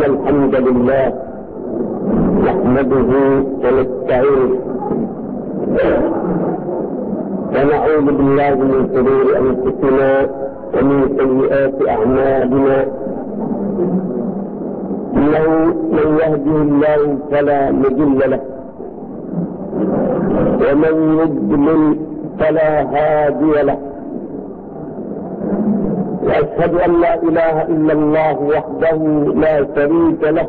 إن الحمد لله نحمده ونستعينه ونعوذ بالله من شرور أنفسنا ومن سيئات أعمالنا. إنه من يهده الله فلا مضل له ومن يضلل فلا هادي له. وأشهد أن لا إله إلا الله وحده لا شريك له.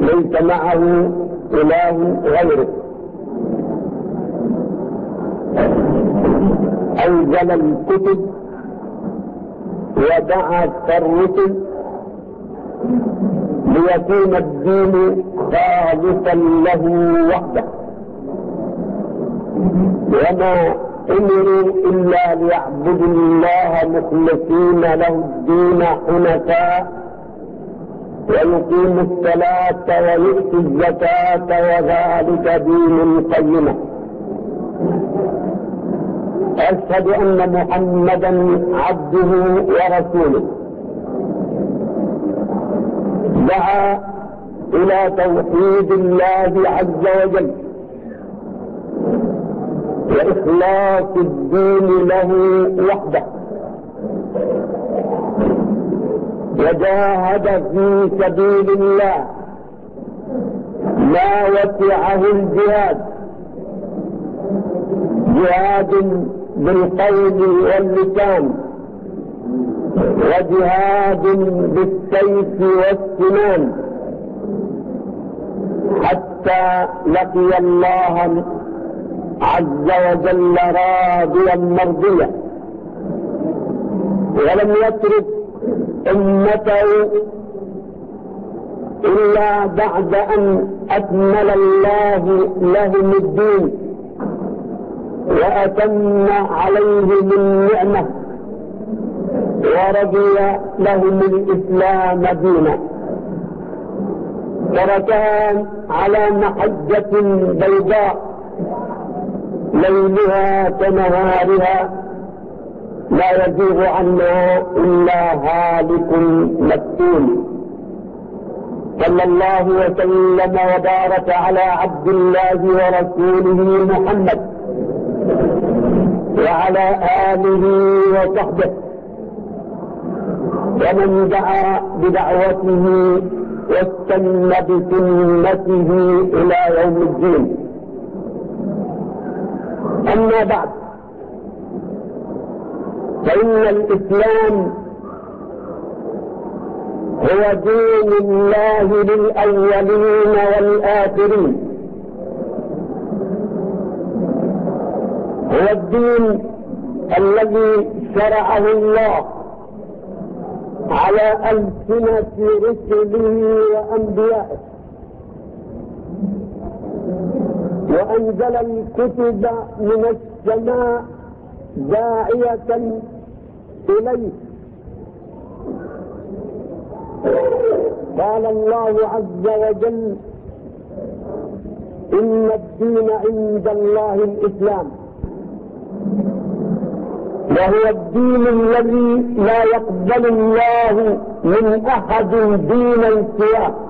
ليس معه إله غيره. أنزل الكتب ودعا الرسل ليكون الدين خالصا له وحده. وما أمروا إلا ليعبدوا الله مخلصين له الدين حنفاء ويقيموا الصلاة ويؤتوا الزكاة وذلك دين قيمة أشهد أن محمدا عبده ورسوله. دعا إلى توحيد الله عز وجل. وإخلاص الدين له وحده. وجاهد في سبيل الله. ما وسعه الجهاد. جهاد بالقول واللسان. وجهاد بالسيف والسنان. حتى لقي الله عز وجل راضيا مرضيا. ولم يترك أمته إلا بعد أن أكمل الله لهم الدين وأتم عليهم النعمه ورضي لهم الإسلام دينا. تركان على محجة بيضاء. ليلها كنهارها لا يزيغ عنها إلا هالك مكتوم صلى الله وسلم وبارك على عبد الله ورسوله محمد وعلى آله وصحبه. ومن دعا بدعوته واستنى بسنته إلى يوم الدين. أما بعد. فإن الإسلام هو دين الله للأولين والآخرين. هو الدين الذي شرعه الله على ألسنة رسله وأنبيائه. وأنزل الكتب من السماء داعية إليه. قال الله عز وجل إن الدين عند الله الإسلام. وهو الدين الذي لا يقبل الله من أحد دينا سواه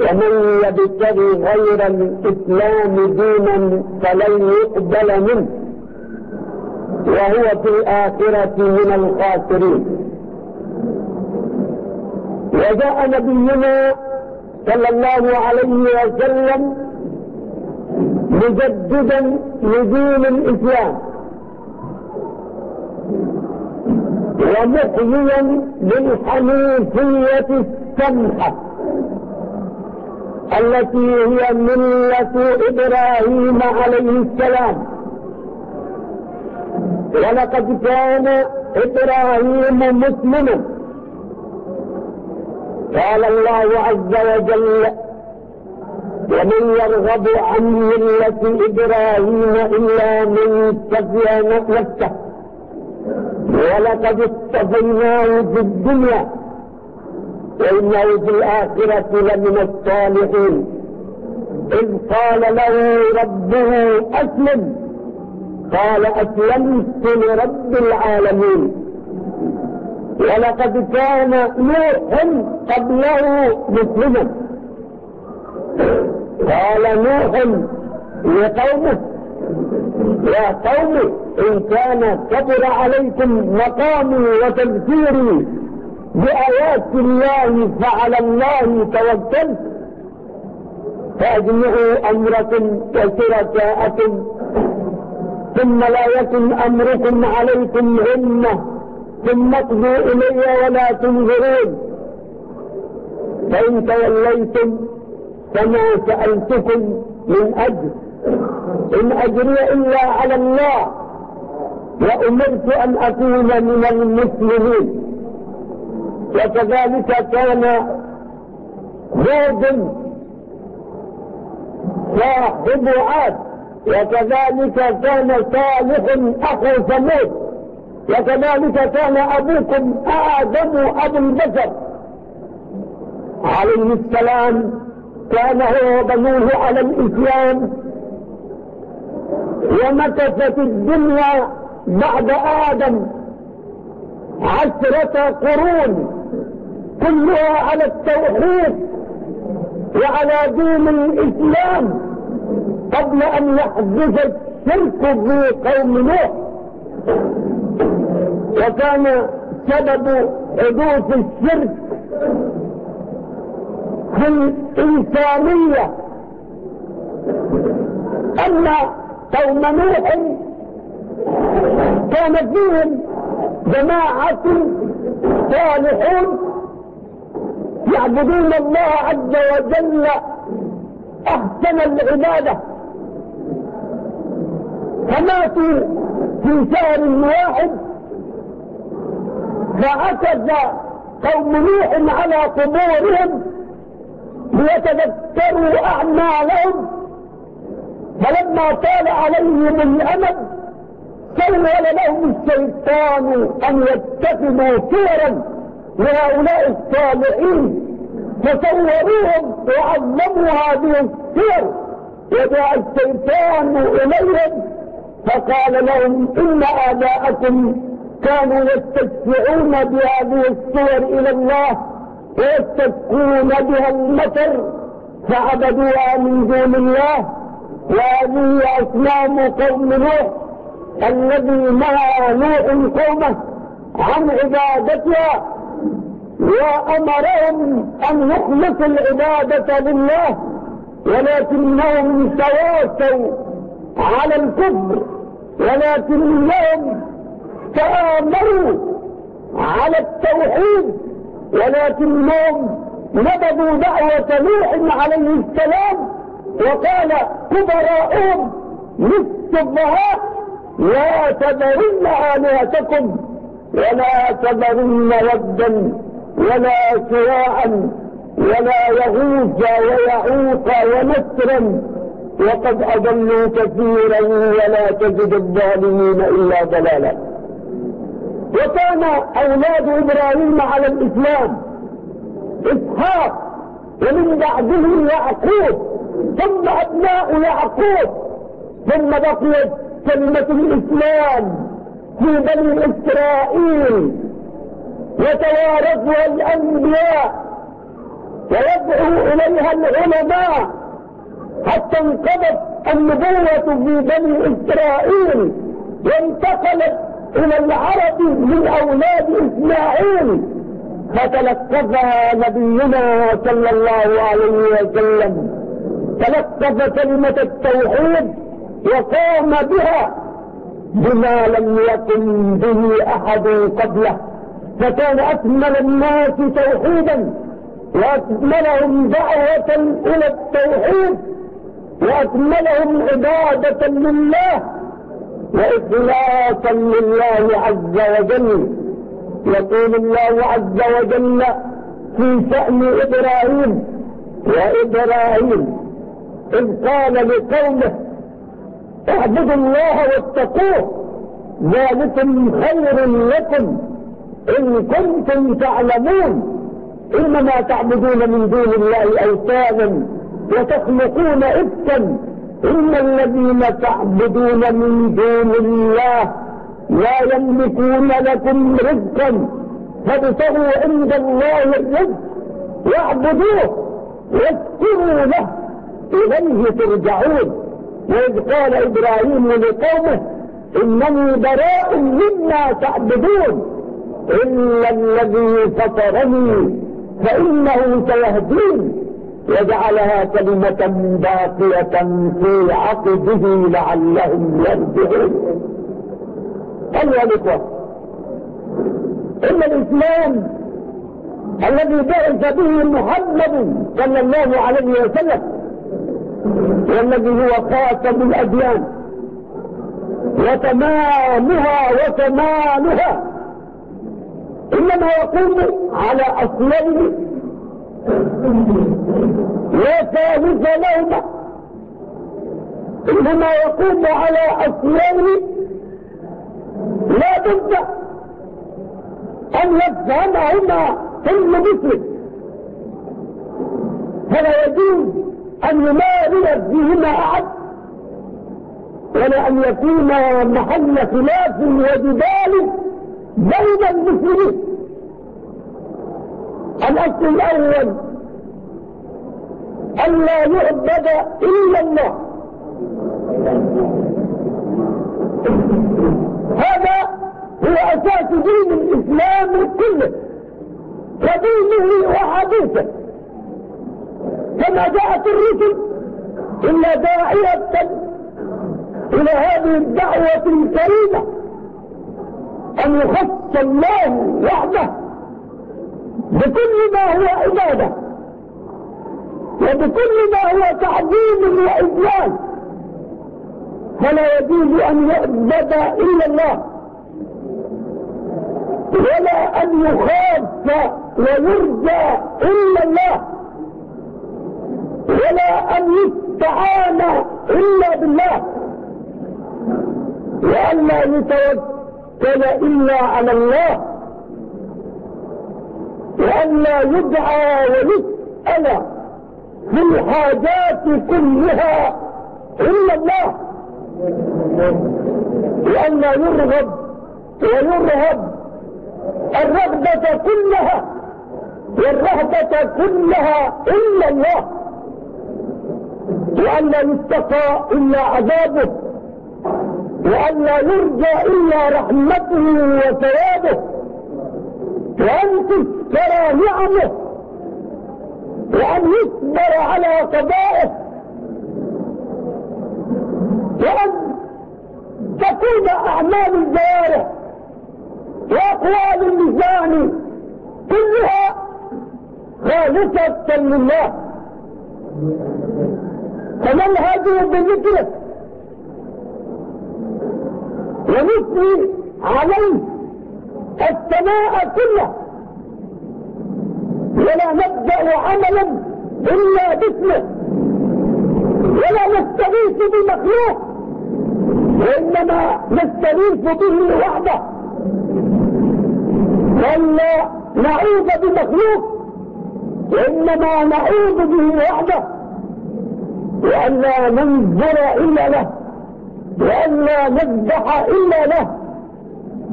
ومن يبتغي غير الإسلام دينا فلن يقبل منه. وهو في الآخرة من الخاسرين. وجاء نبينا صلى الله عليه وسلم مجددا لدين الإسلام. ومحيا للحنيفية السمحة. التي هي ملة إبراهيم عليه السلام. ولقد كان إبراهيم مسلما. قال الله عز وجل ومن يرغب عن ملة إبراهيم إلا من تبع نفسه. ولقد اصطفيناه في الدنيا. وإنه في الآخرة لمن الصالحين. إذ قال له ربه أسلم. قال أسلمت لرب العالمين. ولقد كان نوح قبله مسلما. قال نوح لقومه يا قوم إن كان كبر عليكم مقامي وتذكيري بآيات الله فعلى الله توكل. فأجمعوا أمركم وشركاءكم ثم لا يكن أمركم عليكم همة ثم اقضوا إلي ولا تنظرون. فإن توليتم فما سألتكم من أجر. إن أجري إلا على الله. وأمرت أن أكون من المسلمين. وكذلك كان هود صاحب عاد. وكذلك كان صالح أخو ثمود. وكذلك كان أبوكم آدم أبو البشر. عليه السلام كان هو وبنوه على الإسلام. ومكثت الدنيا بعد آدم عشرة قرون. كلها على التوحيد وعلى دين الإسلام قبل أن يحدث الشرك في قوم نوح. وكان سبب حدوث الشرك في الإنسانية. ان قوم نوح كان فيهم جماعة صالحون يعبدون الله عز وجل أحسن العبادة. فماتوا في شهر واحد. فعكز قوم نوح على قبورهم ليتذكروا أعمالهم. فلما طال عليهم الأمد سول لهم الشيطان أن يتخذوا سورا وهؤلاء الصالحين فصوروهم وعلموا هذه السير ودعا الشيطان إليهم فقال لهم إن آباءكم كانوا يستشفعون بهذه الصور إلى الله ويستشفعون بها المطر فعبدوها من دون الله. وهذه أصنام قوم نوح الذي نهى نوح قومه عن عبادتها وأمرهم أن يخلصوا العبادة لله ولكنهم تواسوا على الكفر ولكنهم تآمروا على التوحيد ولكنهم نبذوا دعوة نوح عليه السلام وقال كبراؤهم نستبهات لا تدرن آلهتكم ولا تذرن ودا ولا سواعا ولا يغوث ويعوق ونسرا وقد أضلوا كثيرا ولا تجد الظالمين إلا ضلالا. وكان أولاد إبراهيم على الإسلام إسحاق ومن بعدهم يعقوب ثم أبناء يعقوب ثم بقيت كلمة الإسلام. في بني إسرائيل يتوارثها الأنبياء ويدعو إليها العلماء حتى انقضت النبوة في بني إسرائيل وانتقلت إلى العرب من أولاد إسماعيل فتلقفها نبينا صلى الله عليه وسلم. تلقف كلمة التوحيد وقام بها بما لم يكن به أحد قبله. فكان أكمل الناس توحيدا وأكملهم دعوة إلى التوحيد وأكملهم عبادة لله وإخلاصا لله عز وجل. يقول الله عز وجل في شأن إبراهيم وإبراهيم إذ قال لقومه اعبدوا الله واتقوه ذلكم خير لكم إن كنتم تعلمون إنما تعبدون من دون الله أوثانا وتخلقون افكا إن الذين تعبدون من دون الله لا يملكون لكم رزقا فابتغوا عند الله الرزق واعبدوه واذكروا له إليه ترجعون وإذ قال إبراهيم لقومه إنني براء مما تعبدون إلا الذي فطرني فإنه سيهدين وجعلها كلمة باقية في عقبه لعلهم يرجعون. أيها الإخوة إن الإسلام الذي بعث به محمد صلى الله عليه وسلم والذي هو خاتم الأديان وتمامها وتمامها. إنما يقوم على أصلين لا ثالث لهما. إنما يقوم على أصلين لا بد أن يفهمهما في المسلم فلا يجوز أن لا بهما أحد ولا أن يكون محل خلاف وجدال بين المسلمين. الأصل الأول أن لا يعبد إلا الله. هذا هو أساس دين الإسلام كله ودينه وحديثه. كما جاءت الرسل إلا داعية إلى هذه الدعوة الكريمة أن يخص الله وحده بكل ما هو عبادة وبكل ما هو تعظيم وإذلال. فلا يجوز أن يعبد إلا الله ولا أن يخاف ويرجى إلا الله. ولا أن يستعان إلا بالله. والا يتوكل إلا على الله. والا يدعى ويسأل في الحاجات كلها إلا الله. والا يرغب ويرهب الرغبة كلها والرهبة كلها إلا الله. وأن لا يتقى إلا عذابه وأن لا يرجى إلا رحمته وثوابه وأن تذكر نعمه وأن يصبر على قضائه وأن تكون أعمال الجوارح وأقوال اللسان كلها خالصة لله. فمن هذه بالذكرة ونثني عليه السماء كله ولا نبدأ عملا إلا باسمه ولا نستغيث بمخلوق وإنما نستغيث به وحده. ولا نعوذ بمخلوق وإنما نعوذ به وحده. بأن لا ننظر إلا له بأن لا نذبح إلا له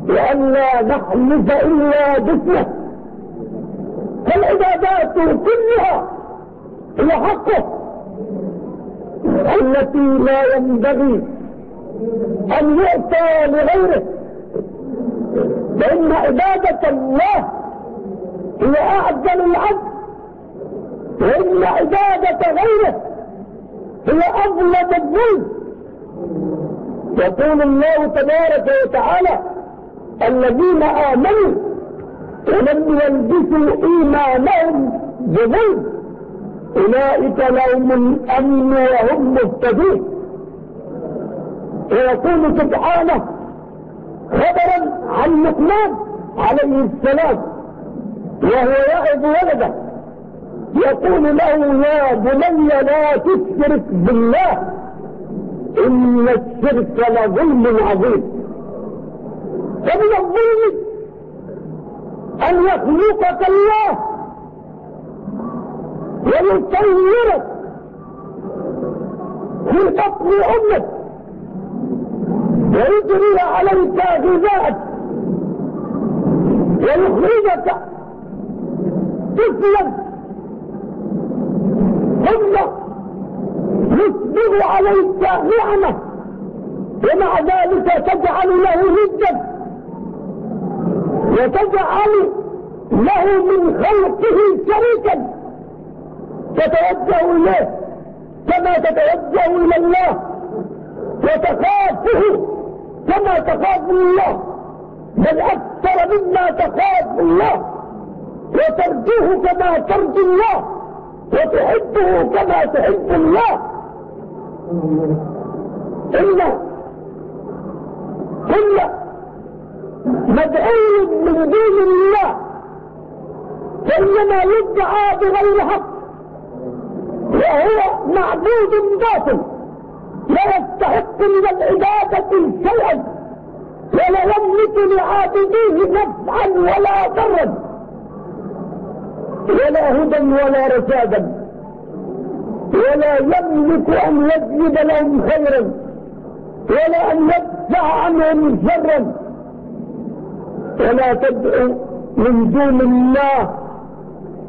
بأن لا نحلف إلا جسمه. فالعبادات كلها هي حقه. التي لا ينبغي أن يؤتى لغيره. لأن عبادة الله هي أعدل العبد وإن عبادة غيره هي أظلة الظلم يقول الله تبارك وتعالى الذين آمنوا ولم يلبسوا إيمانهم بظلم أولئك لهم الأمن وهم مهتدون. ويقول سبحانه خبرا عن لقمان عليه السلام وهو يعظ ولده. يقول له يا بني لا تشرك بالله إن الشرك لظلم عظيم. فمن الظلم أن يخلقك الله ويطيرك في بطن أمك ويجري عليك غذاءك ويخرجك طفلا. الغلة يصبغ عليك نعمة. ومع ذلك تجعل له ردا وتجعل له من خلقه شريكا. تتوجه إليه كما تتوجه إلى الله. وتخافه كما تخاف الله. بل أكثر مما تخاف الله. وترجوه كما ترجو الله. وتحبه كما تحب الله. إلا إلا مدعو من دين الله. كلما يدعى بغير حق. وهو معبود باطل. لا يستحق من العبادة شيئا. ولا يملك لعابديه نفعا ولا ضرا. ولا هدى ولا رشادا. ولا يملك أن يجلب لهم خيرا. ولا أن يدفع عنهم شرا. ولا تدعو من دون الله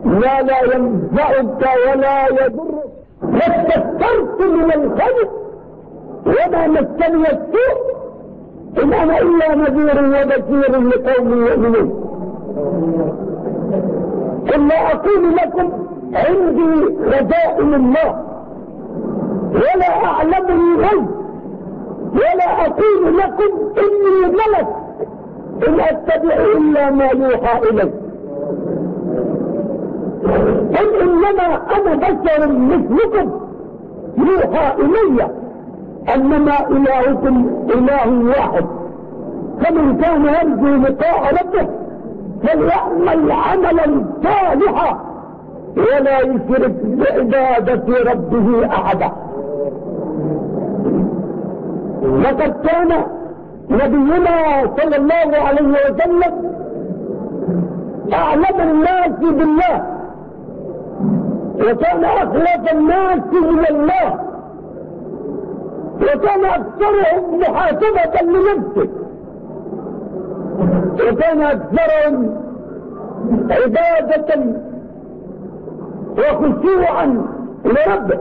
ما لا ينفعك ولا يضرك. ما استثرت من الخير. وما مسني السوء. إن أنا إلا نذير وبشير لقوم يؤمنون. ثم أقول لكم عندي رجائم الله ولا أعلم الغيب. ولا أقول لكم إني ملك. إن أتبع إلا ما يوحى إلي. قل إنما أنا بشر مثلكم يوحى إلي. أنما إلهكم إله واحد. فمن كان يرجو لقاء ربه فليعمل عملا صالحا ولا يشرك بعبادة ربه أحدا لقد كان نبينا صلى الله عليه وسلم أعلم الناس بالله وكان أخلاف الناس من الله وكان أكثرهم محاسبة لنفسه وكان أكثرهم عبادة وخشوعا لربه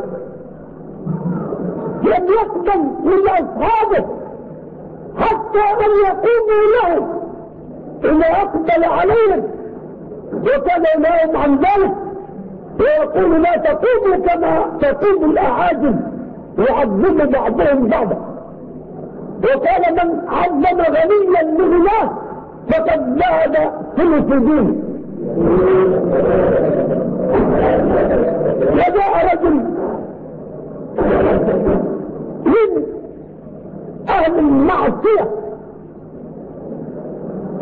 لم يقدم لأصحابه حتى أن يقوموا له. إلا أقبل عليهم وكان لهم عن ذلك. ويقول لا تقوموا كما تقوم الأعاجم يعذب بعضهم بعضا. وقال من عظم غنيا لله فقد زاد ثلث دينه وجاء رجل من أهل المعصية.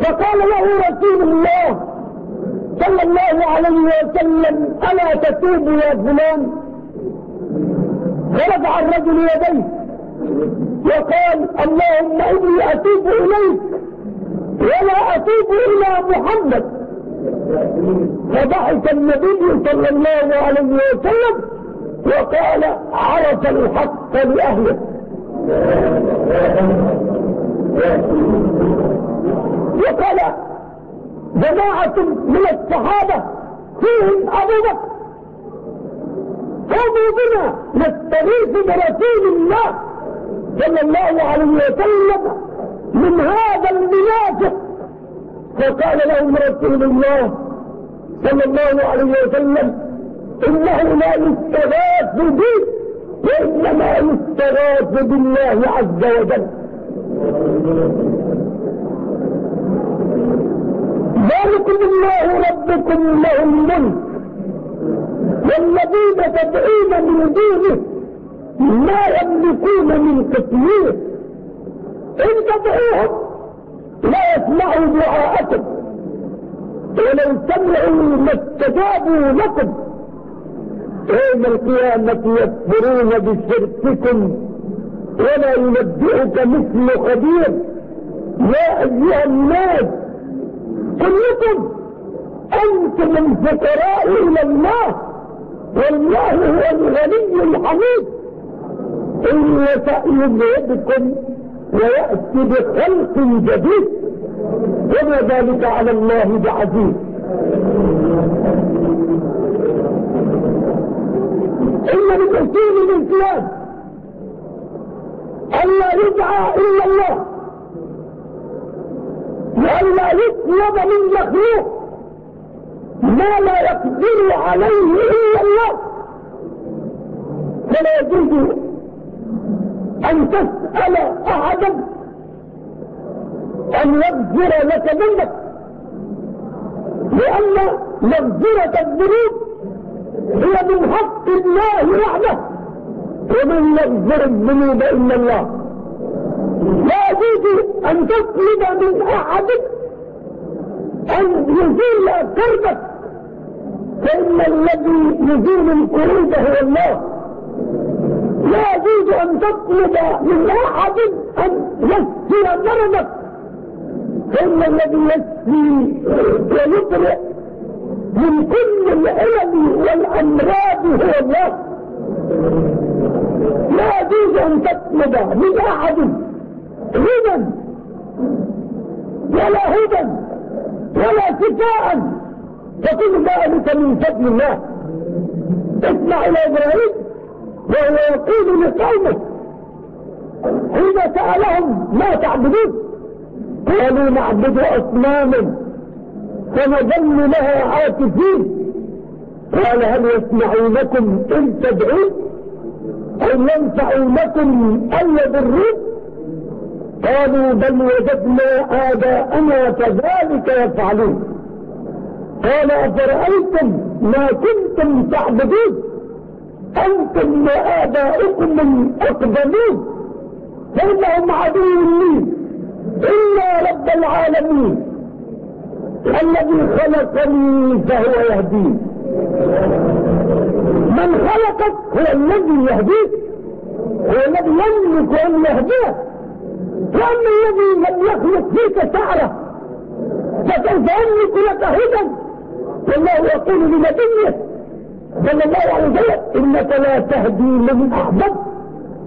فقال له رسول الله صلى الله عليه وسلم ألا تتوب يا فلان؟ فرفع الرجل يديه وقال اللهم إني أتوب إليك. ولا أتوب إلى محمد. فضحك النبي صلى الله عليه وسلم وقال عرف الحق لأهله. وقال جماعة من الصحابة فيهم أبو بكر. قوموا بنا نستغيث برسول الله صلى الله عليه وسلم. من هذا المنافق فقال لهم رسول الله صلى الله عليه وسلم إنه لا يستغاث بي وانما يستغاث بالله عز وجل. ذلكم الله ربكم له الملك. والذين تدعون من دونه ما يملكون من كثير ان تدعوهم لا میں دعاءكم ولو سمعوا ما استجابوا لكم. يوم القيامة يكفرون بشرككم. ولا ينبئك مثل خبير. يا أيها الناس كلكم أنتم الفقراء إلى الله. والله هو الغني الحميد. إن يشأ يذهبكم ويأتي بخلق جديد. وما ذلك على الله بعزيز. إلا بتسليم الامتياز ألا يدعى إلا الله. وألا يطلب من مخلوق. ما لا يقدر عليه إلا الله. فلا يجوز أن تسأل أحدا أن يغفر لك ذنبك. لأن مغفرة الذنوب هي من حق الله وحده ومن يغفر الذنوب إلا الله. لا يجوز أن تطلب من أحد أن يزيل كربك فإن الذي يزيل القلوب هو الله. لا يجوز أن تطلب من أحد أن يسجي درجك إن الذي يسجي ويبرئ من كل العلم والأمراض هو الله. لا يجوز أن تطلب من أحد غنى ولا هدى ولا شفاء. فكل ذلك من فضل الله. اسمع إلى إبراهيم. وهو يقول لقومه حين سألهم ما تعبدون؟ قالوا نعبد أصناما فنظل لها عاكفين. قال هل يسمعونكم إن تدعون؟ أو ينفعونكم أن يضرون؟ قالوا بل وجدنا آباءنا كذلك يفعلون. قال أفرأيتم ما كنتم تعبدون؟ أنتم وآباؤكم الأقدمون فإنهم عدو لي إلا رب العالمين. الذي خلقني فهو يهديني من خلقك هو الذي يهديك هو الذي يملك أن يهديك وأما الذي لم يخلق فيك شعرة. فكيف يملك لك هدى. والله يقول لنبيه صلى الله عليه وسلم إنك لا تهدي من أحببت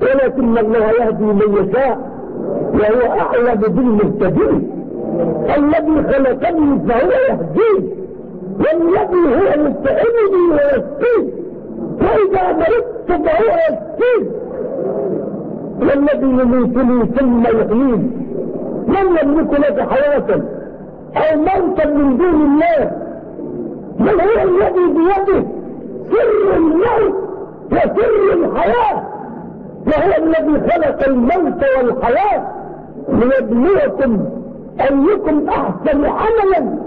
ولكن الله يهدي من يشاء وهو أعلم بالمهتدين. الذي خلقني فهو يهديه والذي هو مستعيني ويسقيه فإذا مرضت فهو يسقيه والذي يموتني ثم يحييني من يملك لك حياة أو موتا من دون الله؟ من هو الذي بيده؟ سر الموت وسر الحياة وهو الذي خلق الموت والحياة ليبلوكم أيكم أحسن عملا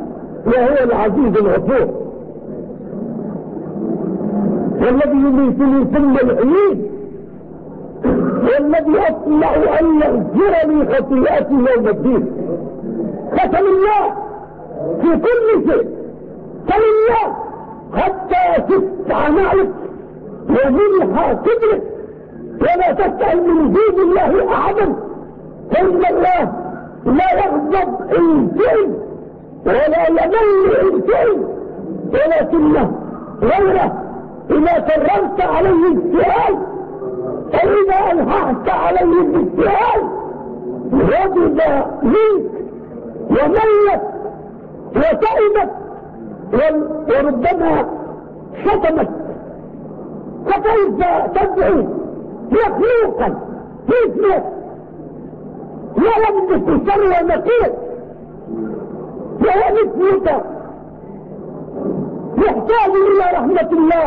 وهو العزيز الغفور. والذي يميتني ثم يحييني والذي أطمع أن يغفر لي خطيئتي يوم الدين فلله في كل شيء فلله حتى تستعملك ومنها تدرك ولا تسأل من دين الله أحدا فإن الله. لا يغضب إن شئت. ولا يمل إن شئت. ولكنه غيره إذا كررت عليه اجتهاد فإذا أنهعت عليه الاجتهاد غضب منك. وملت. وتعبت. وربما شتمت فكيف تدعو مخلوقا مثلك ولم تستر ومكير وهو مثلك يحتاج إلى رحمة الله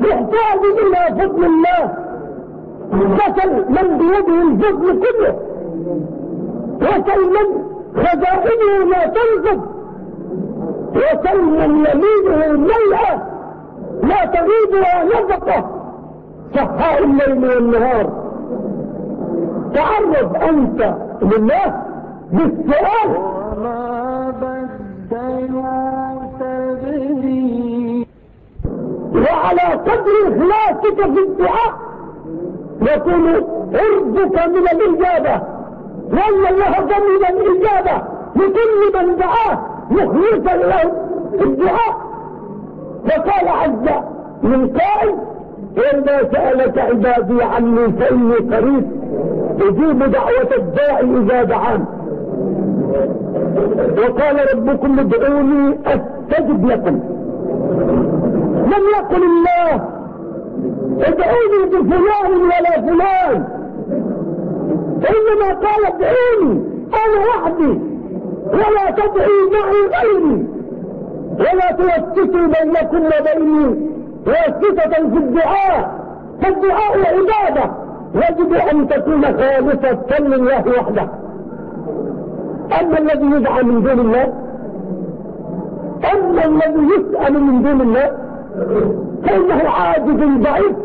يحتاج إلى فضل الله مثل من بيده الفضل كله مثل من خزائنه لا تنزل۔ وسلم يمينه الليلة لا تغيب نفقة. صحاء الليل والنهار. تعرض أنت لله بالسؤال. وما بدلوا تبديلا وعلى قدر إخلاصك في الدعاء يكون عرضك من الإجابة. وان الله جميل الإجابة. لكل من دعاه مخلصا له الدعاء. فقال عز من قائل إذا سألك عبادي عني فإني قريب. تجيب دعوة الداعي إذا دعان. وقال ربكم ادعوني أستجب لكم. لم يقل الله ادعوني بفلان ولا فلان. إنما قال ادعوني أنا وحدي. ولا تدعوا معي غيري ولا توسطي بينكم وبيني توسطة في الدعاء. فالدعاء عبادة. يجب أن تكون خالصة لله وحده. أما الذي يدعى من دون الله أما الذي يسأل من دون الله فإنه عاجز ضعيف.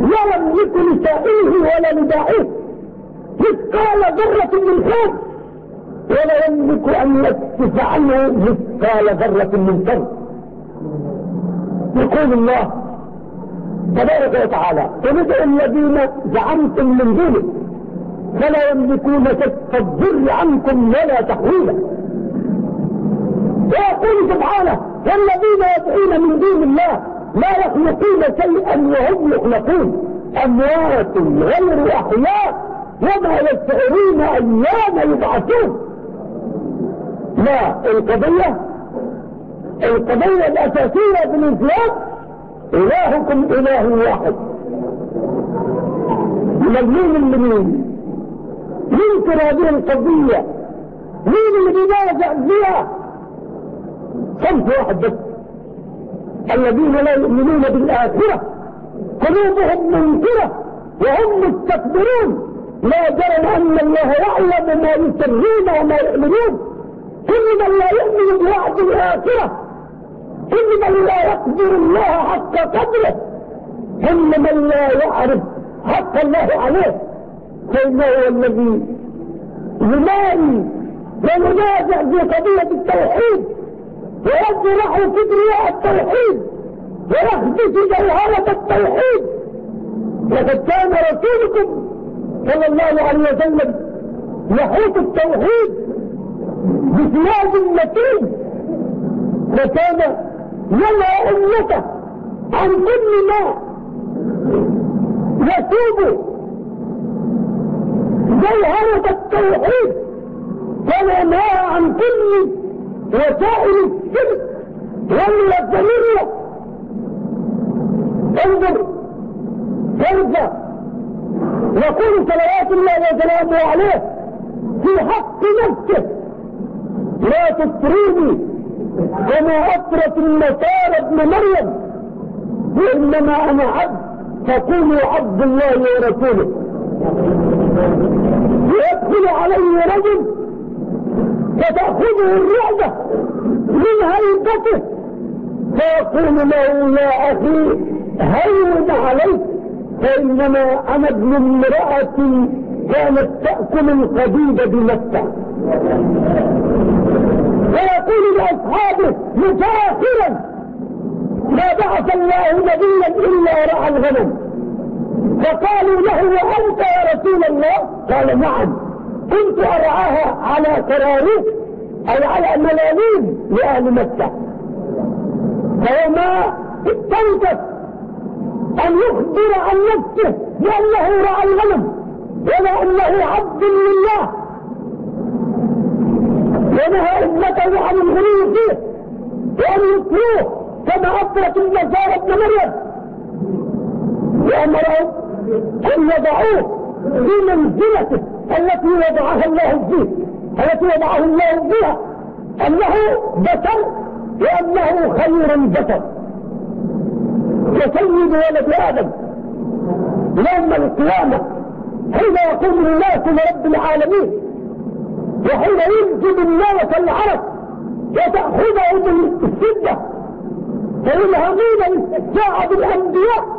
لا يملك لسائله ولا لداعيه مثقال ذرة من خوف ولا يملك أن يكتف عنه مثقال ذرة من شر يقول الله تبارك وتعالى فندعوا الذين زعمتم من دونه فلا يملكون كف الضر عنكم ولا تحويلا. ويقول سبحانه والذين يدعون من دون الله لا يخلقون شيئا وهم يخلقون. أموات غير احياء وما يشعرون أيام يبعثون. ما القضية القضية الأساسية بالإنسان إلهكم إله واحد. مجنون مين ينكر هذه القضية؟ مين اللي بينازع فيها؟ صنف واحد بس. الذين لا يؤمنون بالآخرة قلوبهم منكرة وهم مستكبرون. لا جرم أن الله يعلم ما يسرون وما يؤمنون. كل من لا يؤمن بوعد الآخرة. كل من لا يقدر الله حق قدره. كل من لا يعرف حق الله عليه. فإنه هو الذي يماني وينازع في قضية التوحيد. ويزرع كبرياء التوحيد. ويهدف جوهرة التوحيد. لقد كان رسولكم صلى الله عليه وسلم يحيط التوحيد. بسواد متين وكان يدعو امته عن كل ما يتوب جوهرة التوحيد ونماء عن كل وسائل الشرك والوثنية انظر كيف يقول صلوات الله وسلامه عليه في حق نفسه. لا تسريني وما أطرت النصارى ابن مريم. إنما أنا عبد. فكوني عبد الله ورسوله. يدخل علي رجل. فتأخذه الرعبة من هيبته. فيقول له يا أخي هين عليك. فإنما أنا ابن امرأة كانت تأكل القديد بمكة فيقول لأصحابه متاخرا ما بعث الله نبيا إلا رعى الغنم. فقالوا له وأنت يا رسول الله؟ قال نعم. كنت أرعاها على كراريك أي على ملاليم لأهل مكة. فما استنكت أن يخبر عن نفسه بأنه رعى الغنم. ولأنه عبد لله. ونهى أمته عن الغلو فيه وأن يطلوه كما اطلت النصارى ابن مريم. وأمرهم أن يضعوه في منزلته التي وضعها الله فيه؟ التي وضعه الله فيها. أنه بشر وأنه خير بشر. كسيد ولد آدم يوم القيامة حين يقوم الناس لرب العالمين وحين ينجد الناس العرب وتأخذه بالسدة فينهضون الاستشجاع بالأنبياء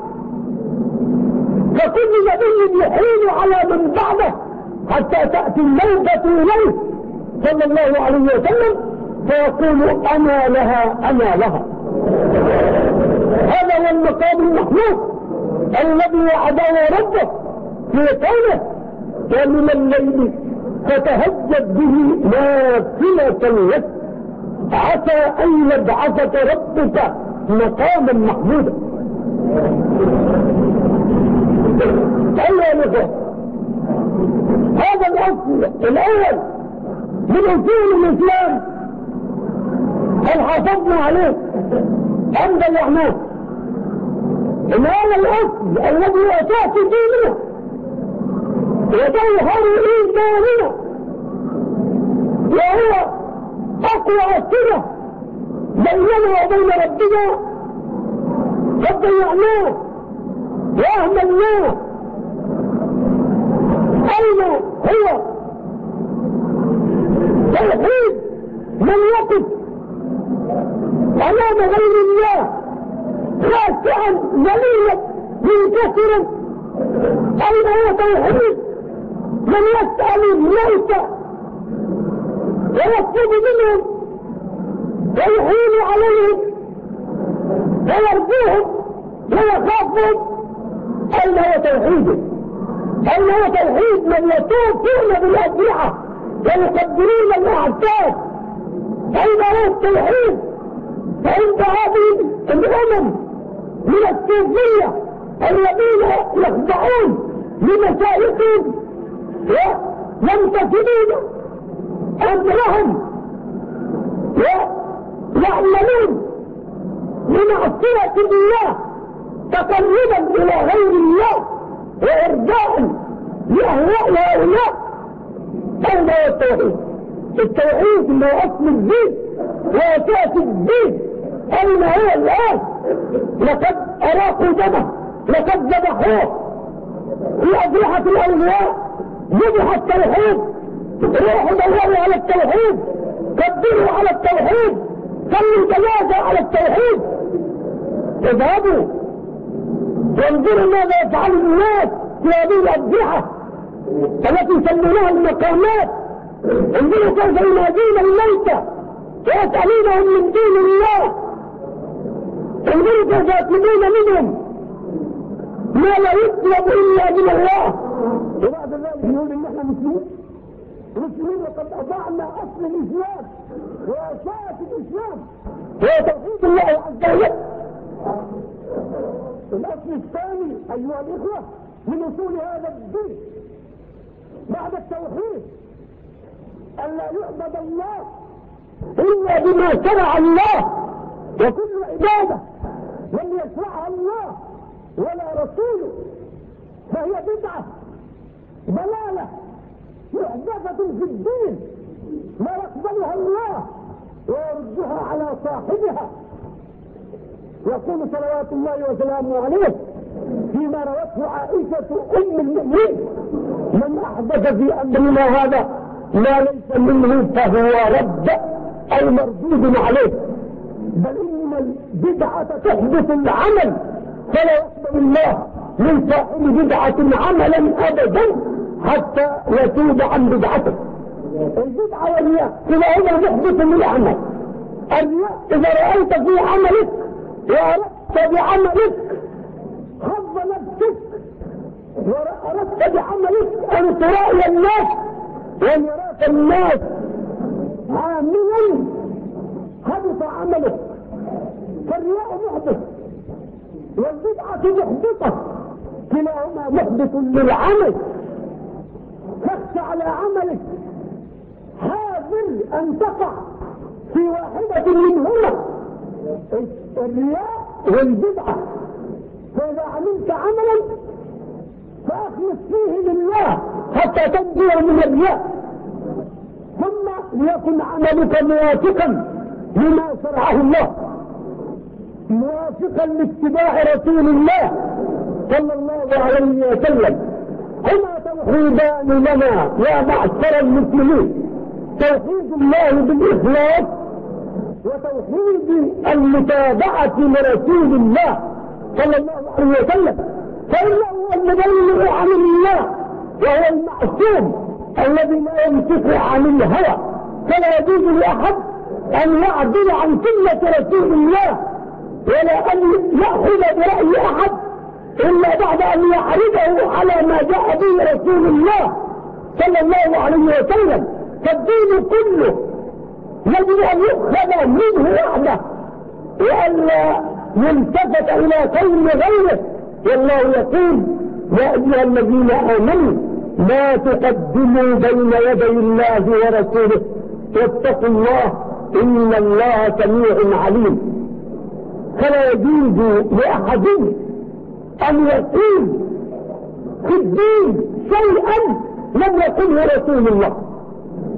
فكل نبي يحين على من بعده حتى تأتي الموتة إليه صلى الله عليه وسلم فيقول أنا لها أنا لها. هذا هو المقام المحمود الذي وعده ربه. في یہ کون ہے؟ فتهجد به نافلة لك عسى أن يبعثك ربك مقاما محمودا. أيها الأخوة هذا الأصل الأول من أصول الإسلام. هل حافظنا عليه؟ عند الرحمن إن هذا الأصل الذي أساس دينه. وتوهر الإنسانية وهو أقوى السنة بيننا وبين ربنا قد ضيعناه وأهملناه أين هو توحيد من يقف أمام غير الله خاشعا ذليلا منكسرا أين هو توحيد من التعليم ليس ويطلب منهم ويعين عليهم ويرجوهم ويخافهم أين هو توحيده أين هو توحيد من يتوفون بالأجنحة ويقدرون الأعتاد أين هو التوحيد فعند هذه الأمم من الصوفية الذين يخضعون لمشايخهم لم ينتقدون أمرهم يعملون بمعصية الله تقربا إلى غير الله وإرجاء لأهواء هؤلاء. هذا هو التوحيد. التوحيد هو أصل الدين وأساس الدين. أين هو الآن؟ لقد أراقوا دمه لقد ذبحوه في أضرحة الأولياء یہ التوحيد روح دور على التوحيد قدروا على التوحيد خلوا الجنازة على التوحيد. اذهبوا وانظروا ماذا يفعل الناس في هذه الأجزحة التي يسمونها المقامات. انظروا كيف ينادون الميتة ويسألونهم من دين الله. انظروا كيف يطلبون منهم. ما لا يطلب الا من الله. وبعد ذلك نقول إن إحنا مسلمين مسلمين وقد أضعنا أصل الإسلام وأساس الإسلام. هو توحيد الله عز وجل. الأصل الثاني أيها الإخوة من أصول هذا الدين. بعد التوحيد أن لا يعبد الله إلا بما شرع الله وكل عبادة. لم يشرعها الله ولا رسول. فهي بدعة ضلالة محدثة في الدين. لا يقبلها الله ويردها على صاحبها. يقول صلوات الله وسلامه عليه فيما روته عائشة أم المؤمنين. من أحدث في أمرنا هذا ما ليس منه فهو رد أو مردود عليه. بل إن البدعة تحدث العمل فلا يقبل الله من صاحب بدعة عملا أبدا حتى يتوب عن بدعته. البدعة والرياء إذا هو محدث للعمل. الرياء إذا رأيت في عملك وأردت بعملك حظ نفسك وأردت بعملك أن ترأي الناس وأن يراك الناس عاملا هدف عملك. فالرياء محدث. والبدعة محبطة كلاهما محبط للعمل۔ فاخشى على عملك حاذر أن تقع في واحدة منهما۔ الرياء والبدعة۔ فإذا عملت عملا فأخلص فيه لله حتى تنجو من الرياء۔ ثم ليكن عملك موافقا لما شرعه الله۔ موافقا لاتباع رسول الله صلى الله عليه وسلم. هما توحيدان لنا يا معشر المسلمين. توحيد الله بالإخلاص وتوحيد المتابعة لرسول الله صلى الله عليه وسلم. فإنه هو المبلغ عن الله وهو المعصوم الذي لا ينطق عن الهوى. فلا يجوز لأحد أن يعدل عن سنة رسول الله ولا أن يأخذ برأي أحد إلا بعد أن يعرضه على ما جاء به رسول الله صلى الله عليه وسلم. فالدين كله يجب أن يؤخذ منه وحده. وألا يلتفت إلى كون غيره. والله يقول يا أيها الذين آمنوا لا تقدموا بين يدي الله ورسوله واتقوا الله إن الله سميع عليم. فلا يجوز لأحد أن يقول في الدين شيئا لم يقله رسول الله.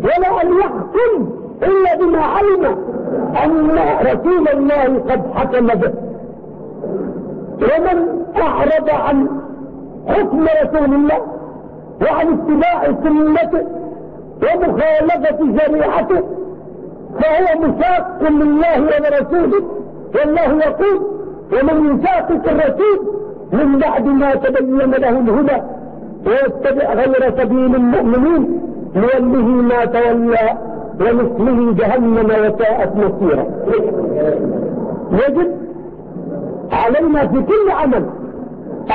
ولا أن يحكم إلا بما علم أن رسول الله قد حكم به. ومن أعرض عن حكم رسول الله وعن اتباع سنته ومخالفة شريعته فهو مشاق لله ولرسوله والله يقول ومن يشاقق الرسول من بعد ما تبين له الهدى ويتبع غير سبيل المؤمنين لوله ما تولى ونسله جهنم وساءت مصيرا. يجب علينا في كل عمل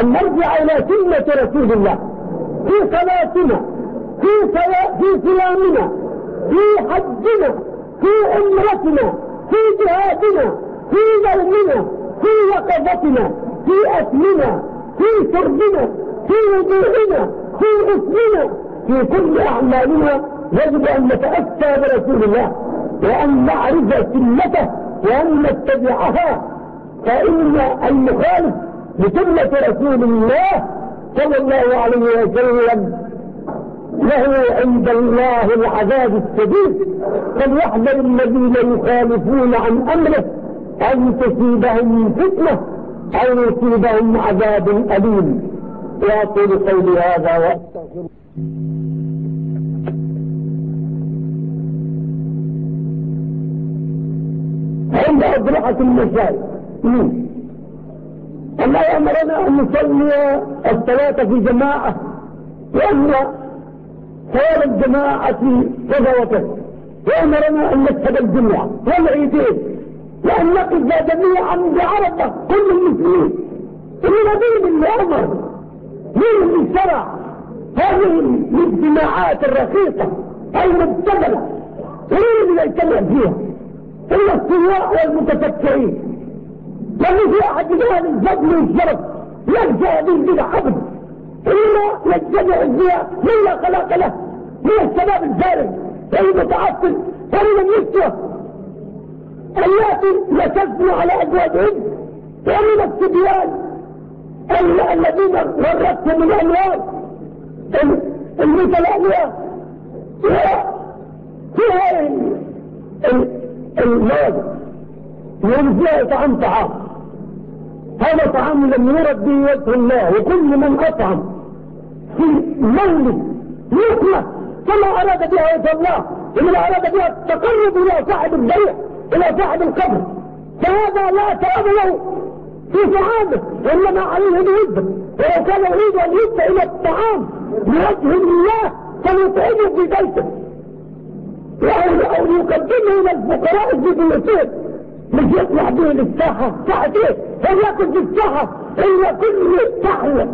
أن نرجع إلى سنة رسول الله. في صلاتنا في صلاة في صيامنا في حجنا في عمرتنا في جهادنا. في يومنا في يقظتنا في أكلنا في شربنا في وضوعنا في غسلنا في كل أعمالنا يجب أن نتأتى برسول الله وأن نعرف سنته وأن نتبعها. فإن المخالف لسنة رسول الله صلى الله عليه وسلم له عند الله العذاب السبيل فليحذر الذين يخالفون عن أمره أن تصيبهم فتنة أو يصيبهم عذاب أليم. وأقول قولي هذا وأستغفر عند أضرحة المساء الله يأمرنا أن نصلي الصلاة في جماعة وأن صلاة الجماعة في وكذا وأمرنا أن نشهد الجمعة والعيدين. لأنك لا جميعا بعرفة كل المسلمين الذين اليوم من اللي شرع هذه الاجتماعات الرخيصة المبتذلة مين اللي يتكلم فيها إلا السواء والمتفكرين لأنه في أحد أهل الجبل والشرف يرجع به بلا عبد إلا يجتمع فيها من لا خلاق له من الشباب الزارق المتعفن ولمن يسوى التي نشدنا على أبوابهم ومن السبيان ألا الذين غرتهم الأموال المتلألئة فيها المواد ينزلها طعام طعام. هذا طعام لم يرد به وجه الله وكل من أطعم في مولد يطلق كما أراد بها وجه الله ومن أراد بها التقرب إلى صاحب الضيع إلى صاحب القبر. فهذا لا تراب له في سعادة وإنما عليه ان يد ولو كان يريد أن يد إلى الطعام لوجه الله فليطعمه في بيته. أو يقدمه إلى الفقراء في بيوتهم مش يطلع به للساحة. ساعة إيه؟ في بالساحة الا كل سحوة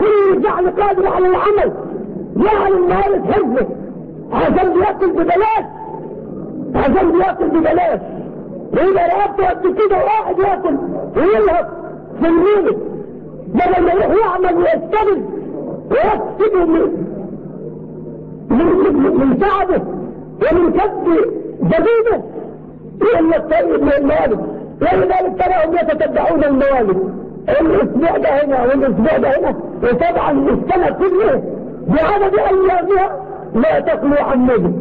كل جعل قادر على العمل. يعلم المهارة هزه عشان يأكل ببلاش عشان بياكل ببلاش هي رقبته قد كده واحد ياكل ويلهب في الريبة بدل ما يروح يعمل ويشتغل ويكسبه من من من تعبه ومن كسب جديده إلا طيب من المالك ولذلك تراهم يتتبعون الموالد الأسبوع ده هنا والاسبوع ده هنا وطبعا السنة كلها بعدد ايامها لا تخلو عن نجم.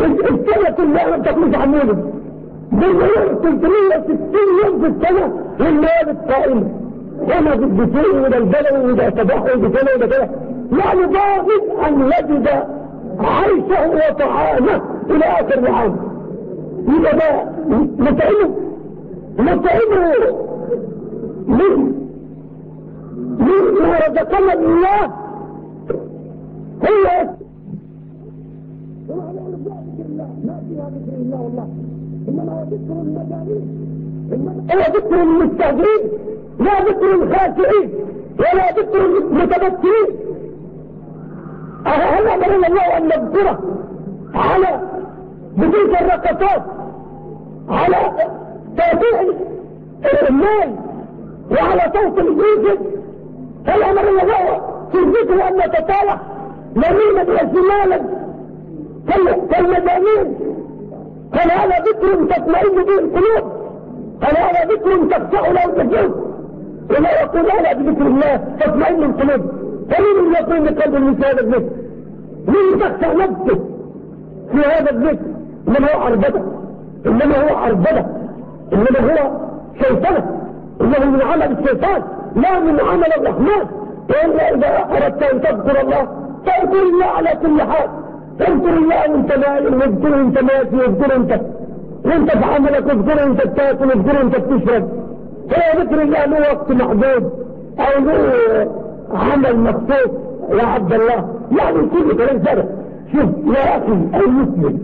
السنة كلها ما بتاكلش عمولة مليون 360 يوم في السنة والنيابة قائمة هنا بالدفين وده البلوي وده التبحر وده ودى كده يعني ضابط أن يجد عيشه وطعامه إلى آخر العام يبقى ده نطعمه نطعمه من من ما رزقنا الله هو الا الله. إنما ذكر المجانين ولا ذكر المستهزئين لا ذكر الخاشعين. ولا ذكر المتبكرين. هل امرنا الله أن نذكره. على بتلك الرقصات. على تابع المال وعلى صوت الجيش هل امرنا الله في الذكر أن نتطالع نميما باسمالا كالمجانين فلا ذكر تطمئن به القلوب فلا ذكر تخشع له القلوب وما يقولون بذكر الله تطمئن القلوب فمن يقول لقلب مثل هذا الذكر مين تخشع نفسه في هذا الذكر انما هو عربده انما هو عربده انما هو شيطانه انه من عمل الشيطان لا من عمل الرحمن والا اذا اردت ان تذكر الله فاذكر الله على كل حال اذكر الله وانت نايم واذكر وانت ماشي واذكر انت وانت في عملك واذكر انت بتاكل واذكر انت بتشرب هو ذكر الله له وقت محدود. أو له عمل مخصوص يا عبد الله. يعني كل كلام سرق شوف يا أخي المسلم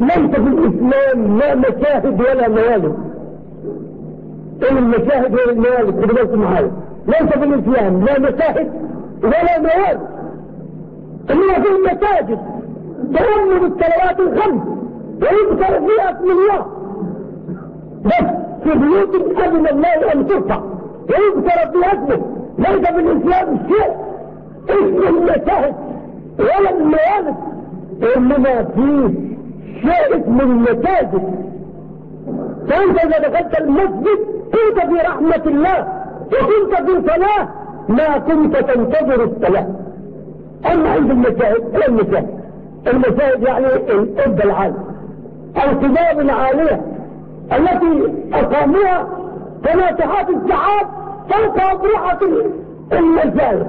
ليس في الإسلام لا مشاهد ولا موالد إيه المشاهد ولا الموالد خد بالكم معايا ليس في الإسلام لا مشاهد ولا موالد هي في المساجد. تأمل الصلوات الخمس. ويذكر فيها اسم الله. بس في بيوت أذن الله أن ترفع. ويذكر فيها اسمه ليس بالإسلام شيء. اسم المساجد ولا الموالد. إنما فيه شيء اسم المساجد. فأنت إذا دخلت المسجد كنت في رحمة الله. وكنت في صلاة ما كنت تنتظر الصلاة. أما عند المشاهد إلى المشاهد المشاهد يعني القبة العالية القباب العالية التي أقامها فناتحات السحاب فوق أبرحة المشاهد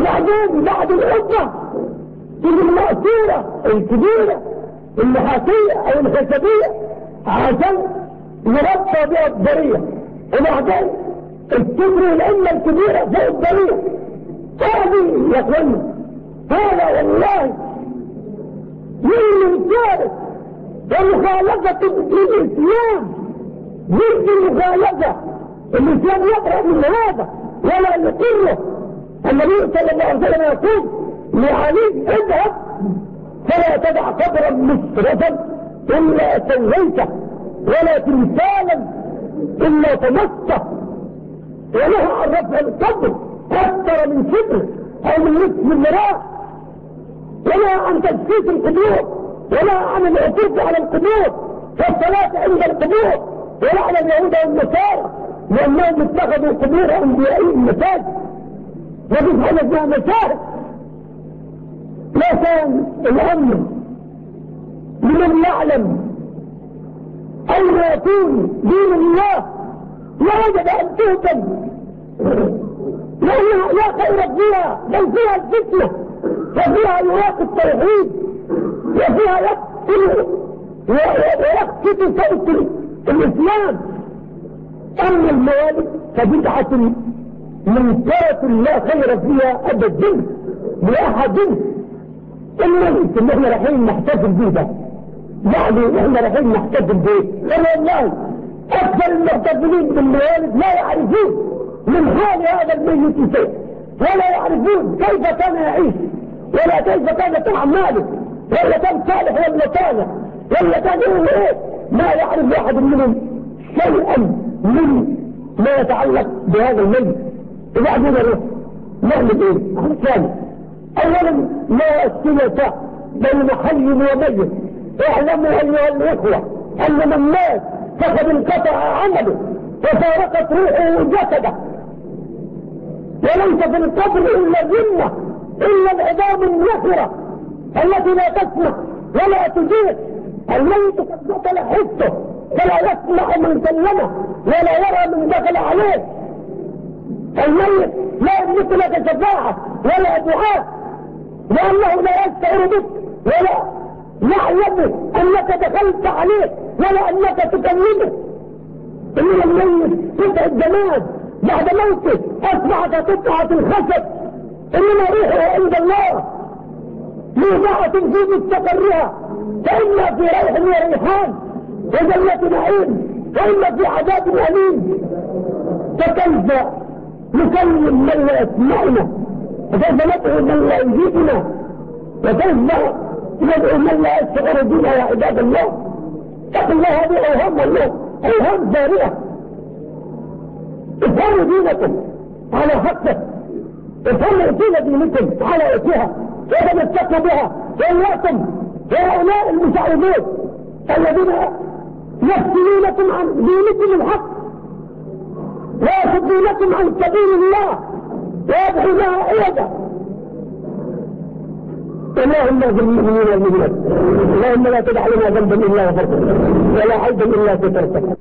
وبعدين بعد القبة تجي المأسورة الكبيرة المحاسية أو الخشبية عشان نغطى بها الضرية وبعدين الكبر الأمة الكبيرة فوق الضرية هذه يا اخوانا قال والله. من ذلك ومخالفة الإسلام. ضد المخالفة. الإسلام يبرأ من هذا ولا يقره. النبي صلى الله عليه وسلم يقول لعليك اذهب فلا تدع قبرا مسرفا إلا سويته ولا تمثالا إلا تمسه ولها عرفها القبر أكثر من سبر أو من نصف المراه ولا عن تجديد القبور ولا عن العقوق على القبور فالصلاة عند القبور ولا على اليهود والنصارى لأنهم اتخذوا قبور أنبيائهم مساجد وبيفعلوا فيها مساجد لا كان الأمر لمن يعلم أن يكون دين الله. لا يجب أن تهتم. لا خير فيها بل فيها الفتنة. وفي الوقت التوحيد وفي وقت صوت الإسلام. أما الموالد فبدعة منكرة لا خير فيها ابدا لاحد النبي ان إحنا رايحين نحتفل بيه ده. يعني إحنا رايحين نحتفل بيه. أنا والله أكثر المحتفلين بالموالد لا يعرفون من حال هذا الميت شيء ولا يعرفون كيف كان يعيش. ولا تنسى كانت أعماله ولا كان صالح ولا صالح. ولا كان إيه ما يعرف أحد منهم شيئا من ما يتعلق بهذا الميت عدونا له نعمل إيه خلصان اولا لا السلطة بين حي وميت اعلموا أيها الإخوة أن من مات فقد انقطع عمله وفارقت روحه وجسده وليس في القبر إلا ذمة. إلا العظام النفرة التي لا تسمح ولا تجيب الميت قد دخل حسه فلا يسمع من سلمه ولا يرى من دخل عليه. الميت لا يملك لك شفاعة ولا دعاء لأنه لا يستعر بك ولا يعلم أنك دخلت عليه ولا أنك تكلمه. إن الميت قطع الجماد بعد موته أصبحت قطعة الخشب. إنما ريحها عند الله. موضعة في مستقرها فإما في ريح وريحان وجنة نعيم. وإما في عذاب أليم. فكيف نكلم من لا يسمعنا؟ وكيف ندعو من لا يجيبنا؟ وكيف ندعو من لا يشعر بنا يا عباد الله؟ اتقوا الله هذه أوهام والله. أوهام زارئة افهموا دينكم على حقك وصلوا الأصول منكم تعالى يأتيها كيف تتشكوا بها؟ فإنكم هؤلاء المساعدين الذين يفتلونكم عن دينكم الحق. ويفتلونكم عن سبيل الله. ويدعونها عيدا اللهم اغفر اللهم لا تدع لنا ذنبا إلا غفرته. ولا عيبا إلا سترته.